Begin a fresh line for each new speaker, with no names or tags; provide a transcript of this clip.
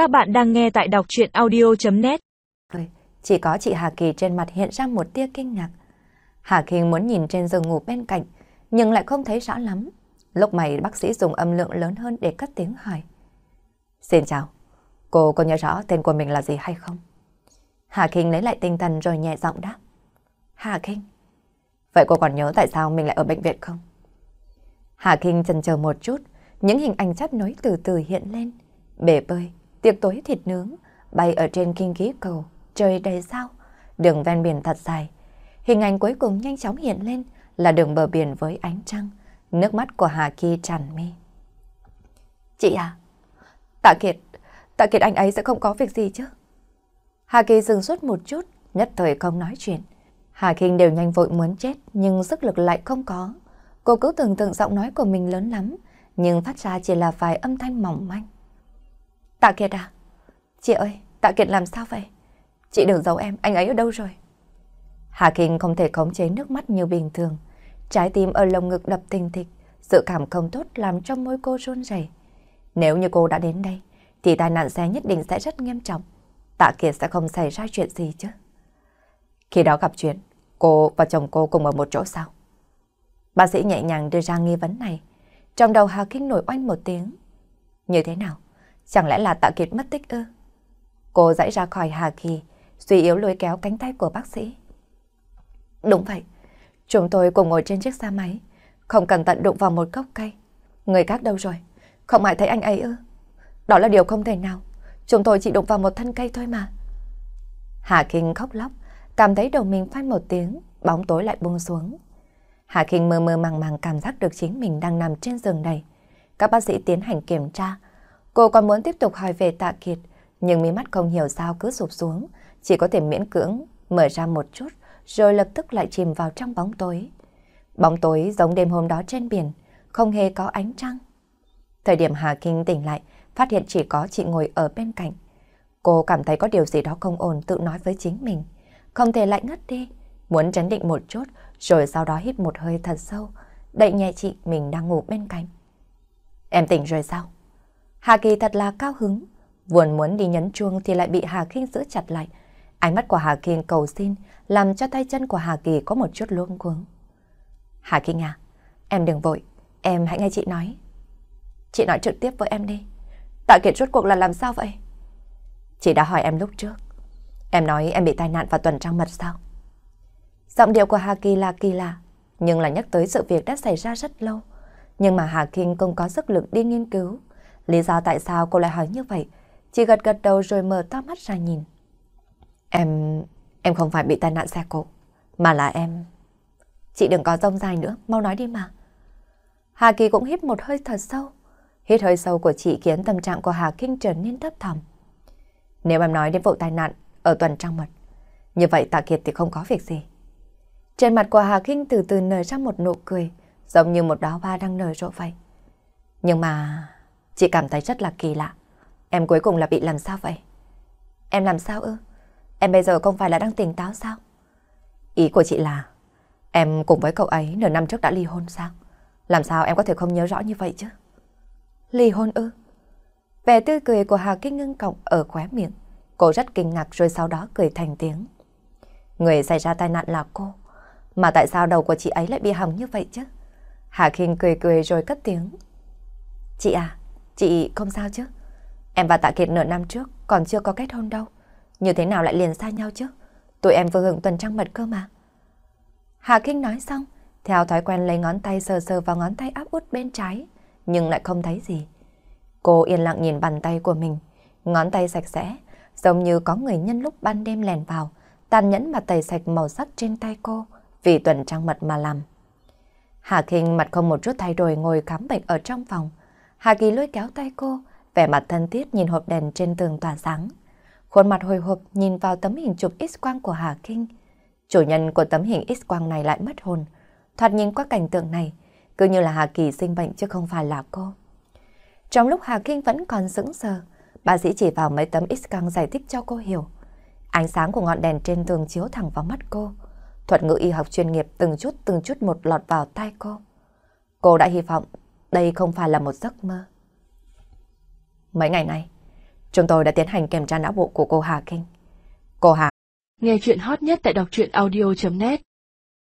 Các bạn đang nghe tại đọc chuyện audio.net
Chỉ có chị Hà Kỳ trên mặt hiện ra một tia kinh ngạc. Hà Kỳ muốn nhìn trên giường ngủ bên cạnh, nhưng lại không thấy rõ lắm. Lúc này bác sĩ dùng âm lượng lớn hơn để cất tiếng hỏi. Xin chào, cô có nhớ rõ tên của mình là gì hay không? Hà Kinh lấy lại tinh thần rồi nhẹ giọng đáp. Hà Kinh. Vậy cô còn nhớ tại sao mình lại ở bệnh viện không? Hà Kinh chần chờ một chút, những hình ảnh chấp nối từ từ hiện lên. Bể bơi, tiệc tối thịt nướng, bay ở trên kinh khí cầu, trời đầy sao, đường ven biển thật dài. Hình ảnh cuối cùng nhanh chóng hiện lên là đường bờ biển với ánh trăng, nước mắt của Hà Kỳ tràn mi. Chị à, Tạ Kiệt, Tạ Kiệt anh ấy sẽ không có việc gì chứ? Hà Kỳ dừng suốt một chút, nhất thời không nói chuyện. Hà Kinh đều nhanh vội muốn chết nhưng sức lực lại không có. Cô cứ tưởng tượng giọng nói của mình lớn lắm, nhưng phát ra chỉ là vài âm thanh mỏng manh. Tạ Kiệt à? Chị ơi, Tạ Kiệt làm sao vậy? Chị đừng giấu em, anh ấy ở đâu rồi? Hà Kinh không thể khống chế nước mắt như bình thường. Trái tim ở lồng ngực đập tình thịch, sự cảm không tốt làm cho môi cô run rẩy. Nếu như cô đã đến đây, thì tai nạn xe nhất định sẽ rất nghiêm trọng. Tạ Kiệt sẽ không xảy ra chuyện gì chứ. Khi đó gặp chuyện, cô và chồng cô cùng ở một chỗ sao? Bác sĩ nhẹ nhàng đưa ra nghi vấn này. Trong đầu Hà Kinh nổi oanh một tiếng. Như thế nào? Chẳng lẽ là Tạ Kiệt mất tích ư? Cô dãy ra khỏi Hà Kỳ, suy yếu lôi kéo cánh tay của bác sĩ. Đúng vậy, chúng tôi cùng ngồi trên chiếc xe máy, không cẩn thận đụng vào một gốc cây. Người khác đâu rồi? Không ai thấy anh ấy ư? Đó là điều không thể nào. Chúng tôi chỉ đụng vào một thân cây thôi mà. Hà Kinh khóc lóc, cảm thấy đầu mình phanh một tiếng, bóng tối lại buông xuống. Hà Kinh mơ mơ màng màng cảm giác được chính mình đang nằm trên giường đầy Các bác sĩ tiến hành kiểm tra. Cô còn muốn tiếp tục hỏi về Tạ Kiệt, nhưng mí mắt không hiểu sao cứ sụp xuống, chỉ có thể miễn cưỡng mở ra một chút, rồi lập tức lại chìm vào trong bóng tối. Bóng tối giống đêm hôm đó trên biển, không hề có ánh trăng. Thời điểm Hà Kinh tỉnh lại, phát hiện chỉ có chị ngồi ở bên cạnh. Cô cảm thấy có điều gì đó không ổn tự nói với chính mình. Không thể lại ngất đi, muốn trấn định một chút, rồi sau đó hít một hơi thật sâu, đậy nhẹ chị mình đang ngủ bên cạnh. Em tỉnh rồi sao? Hà Kỳ thật là cao hứng, buồn muốn đi nhấn chuông thì lại bị Hà Kinh giữ chặt lại. Ánh mắt của Hà Kinh cầu xin, làm cho tay chân của Hà Kỳ có một chút luống cuống. Hà Kinh à, em đừng vội, em hãy nghe chị nói. Chị nói trực tiếp với em đi. Tạ Kiệt rốt cuộc là làm sao vậy? Chị đã hỏi em lúc trước. Em nói em bị tai nạn vào tuần trăng mật sao? Giọng điệu của Hà Kỳ là kỳ lạ, nhưng là nhắc tới sự việc đã xảy ra rất lâu. Nhưng mà Hà Kinh không có sức lực đi nghiên cứu. Lý do tại sao cô lại hỏi như vậy? Chỉ gật gật đầu rồi mở to mắt ra nhìn. Em... em không phải bị tai nạn xe cộ, mà là em... Chị đừng có rông dài nữa, mau nói đi mà. Hà Kỳ cũng hít một hơi thật sâu. Hít hơi sâu của chị khiến tâm trạng của Hà Kinh trở nên thấp thỏm. Nếu em nói đến vụ tai nạn ở tuần trăng mật, như vậy Tạ Kiệt thì không có việc gì. Trên mặt của Hà Kinh từ từ nở ra một nụ cười, giống như một đóa hoa đang nở rộ vậy. Nhưng mà chị cảm thấy rất là kỳ lạ. Em cuối cùng là bị làm sao vậy? Em làm sao ư? Em bây giờ không phải là đang tỉnh táo sao? Ý của chị là em cùng với cậu ấy nửa năm trước đã ly hôn sao? Làm sao em có thể không nhớ rõ như vậy chứ? Ly hôn ư? Vẻ tươi cười của Hà Kinh ngưng cộng ở khóe miệng. Cô rất kinh ngạc rồi sau đó cười thành tiếng. Người xảy ra tai nạn là cô. Mà tại sao đầu của chị ấy lại bị hỏng như vậy chứ? Hà Kinh cười cười rồi cất tiếng. Chị à, chị không sao chứ? Em và Tạ Kiệt nửa năm trước còn chưa có kết hôn đâu. Như thế nào lại liền xa nhau chứ? Tụi em vừa hưởng tuần trăng mật cơ mà. Hà Kinh nói xong, theo thói quen lấy ngón tay sờ sờ vào ngón tay áp út bên trái, nhưng lại không thấy gì. Cô yên lặng nhìn bàn tay của mình, ngón tay sạch sẽ, giống như có người nhân lúc ban đêm lèn vào, tàn nhẫn mà tẩy sạch màu sắc trên tay cô, vì tuần trăng mật mà làm. Hà Kinh mặt không một chút thay đổi ngồi khám bệnh ở trong phòng. Hà Kỳ lôi kéo tay cô, vẻ mặt thân thiết nhìn hộp đèn trên tường tỏa sáng. Khuôn mặt hồi hộp nhìn vào tấm hình chụp x-quang của Hà Kinh. Chủ nhân của tấm hình x-quang này lại mất hồn. Thoạt nhìn qua cảnh tượng này, cứ như là Hà Kỳ sinh bệnh chứ không phải là cô. Trong lúc Hà Kinh vẫn còn sững sờ, bác sĩ chỉ vào mấy tấm x-quang giải thích cho cô hiểu. Ánh sáng của ngọn đèn trên tường chiếu thẳng vào mắt cô. Thuật ngữ y học chuyên nghiệp từng chút từng chút một lọt vào tai cô. Cô đã hy vọng đây không phải là một giấc mơ. Mấy ngày nay, Chúng tôi đã tiến hành kiểm tra não bộ của cô Hà Kinh. Cô Hà.
Nghe chuyện hot nhất tại đọc truyện audio.net